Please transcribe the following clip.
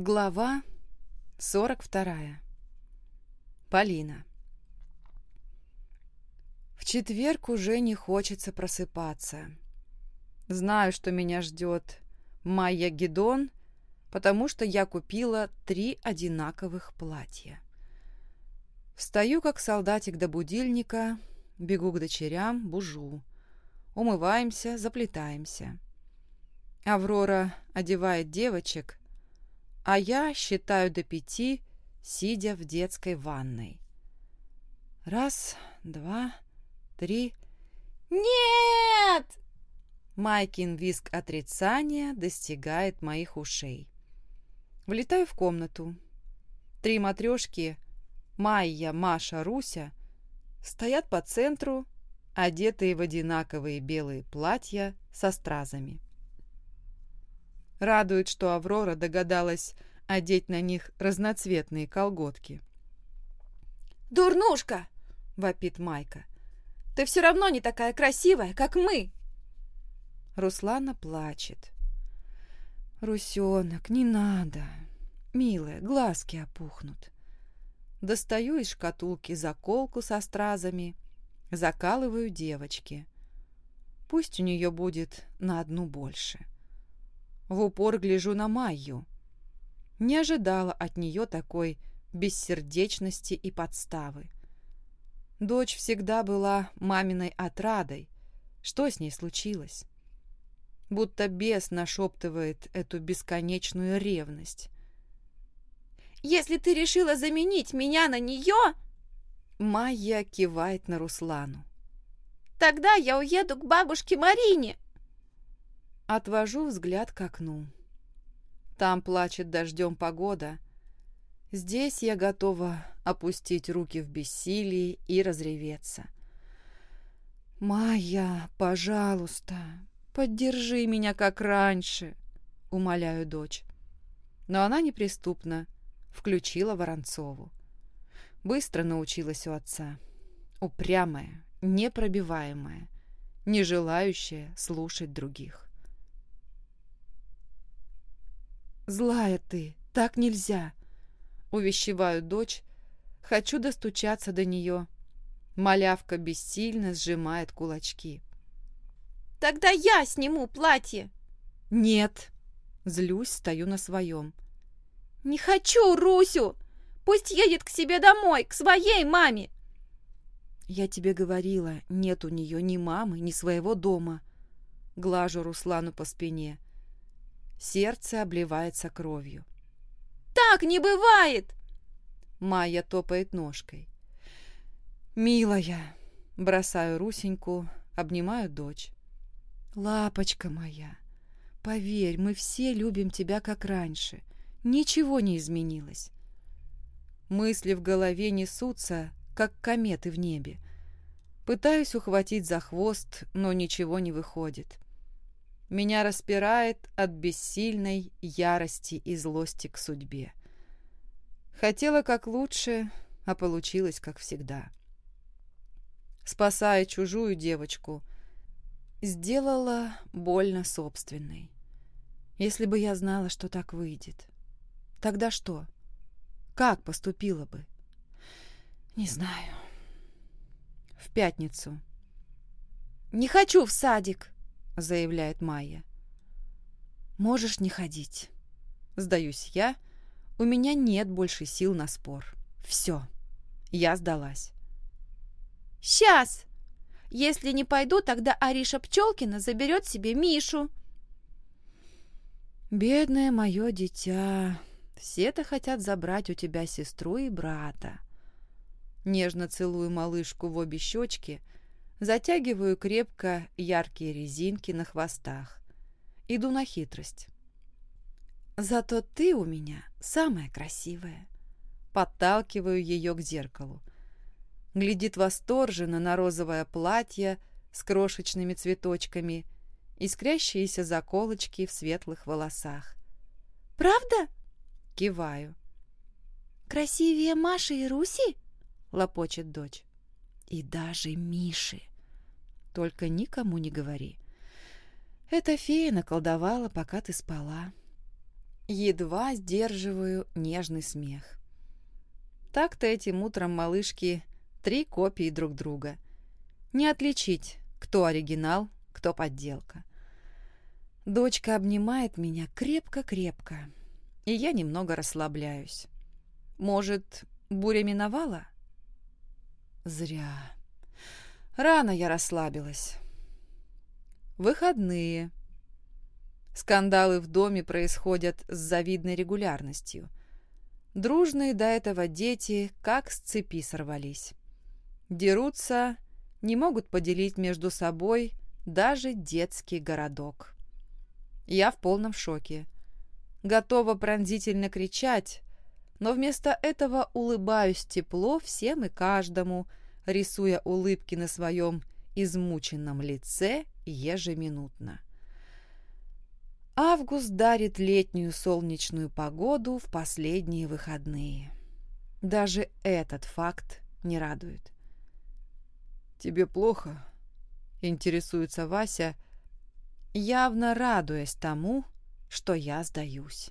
Глава 42. Полина. В четверг уже не хочется просыпаться. Знаю, что меня ждет Майя Гедон, потому что я купила три одинаковых платья. Встаю, как солдатик до будильника, бегу к дочерям, бужу. Умываемся, заплетаемся. Аврора одевает девочек, а я считаю до пяти, сидя в детской ванной. Раз, два, три. «Нет!» Майкин виск отрицания достигает моих ушей. Влетаю в комнату. Три матрешки, Майя, Маша, Руся, стоят по центру, одетые в одинаковые белые платья со стразами. Радует, что Аврора догадалась одеть на них разноцветные колготки. «Дурнушка!» — вопит Майка. «Ты все равно не такая красивая, как мы!» Руслана плачет. «Русенок, не надо. Милая, глазки опухнут». Достаю из шкатулки заколку со стразами, закалываю девочке. Пусть у нее будет на одну больше. — в упор гляжу на Майю. Не ожидала от нее такой бессердечности и подставы. Дочь всегда была маминой отрадой. Что с ней случилось? Будто бес нашептывает эту бесконечную ревность. «Если ты решила заменить меня на нее...» Майя кивает на Руслану. «Тогда я уеду к бабушке Марине!» Отвожу взгляд к окну. Там плачет дождем погода. Здесь я готова опустить руки в бессилии и разреветься. «Майя, пожалуйста, поддержи меня, как раньше», — умоляю дочь. Но она неприступна, включила Воронцову. Быстро научилась у отца. Упрямая, непробиваемая, не желающая слушать других. «Злая ты, так нельзя!» Увещеваю дочь, хочу достучаться до нее. Малявка бессильно сжимает кулачки. «Тогда я сниму платье!» «Нет!» Злюсь, стою на своем. «Не хочу Русю! Пусть едет к себе домой, к своей маме!» «Я тебе говорила, нет у нее ни мамы, ни своего дома!» Глажу Руслану по спине. Сердце обливается кровью. «Так не бывает!» Майя топает ножкой. «Милая!» Бросаю Русеньку, обнимаю дочь. «Лапочка моя, поверь, мы все любим тебя, как раньше. Ничего не изменилось». Мысли в голове несутся, как кометы в небе. Пытаюсь ухватить за хвост, но ничего не выходит. Меня распирает от бессильной ярости и злости к судьбе. Хотела как лучше, а получилось как всегда. Спасая чужую девочку, сделала больно собственной. Если бы я знала, что так выйдет, тогда что? Как поступила бы? Не знаю. В пятницу. «Не хочу в садик!» Заявляет Майя. «Можешь не ходить». Сдаюсь я. У меня нет больше сил на спор. Все. Я сдалась. «Сейчас! Если не пойду, тогда Ариша Пчелкина заберет себе Мишу». «Бедное мое дитя, все-то хотят забрать у тебя сестру и брата». Нежно целую малышку в обе щечки, Затягиваю крепко яркие резинки на хвостах. Иду на хитрость. Зато ты у меня самая красивая. Подталкиваю ее к зеркалу. Глядит восторженно на розовое платье с крошечными цветочками, искрящиеся заколочки в светлых волосах. «Правда?» Киваю. «Красивее Маши и Руси?» — лопочет дочь. «И даже Миши!» Только никому не говори. Эта фея наколдовала, пока ты спала. едва сдерживаю нежный смех. Так-то этим утром малышки три копии друг друга. Не отличить, кто оригинал, кто подделка. Дочка обнимает меня крепко-крепко, и я немного расслабляюсь. Может, буря миновала? Зря. Рано я расслабилась. Выходные. Скандалы в доме происходят с завидной регулярностью. Дружные до этого дети как с цепи сорвались. Дерутся, не могут поделить между собой даже детский городок. Я в полном шоке. Готова пронзительно кричать, но вместо этого улыбаюсь тепло всем и каждому, рисуя улыбки на своем измученном лице ежеминутно. Август дарит летнюю солнечную погоду в последние выходные. Даже этот факт не радует. «Тебе плохо?» — интересуется Вася, явно радуясь тому, что я сдаюсь.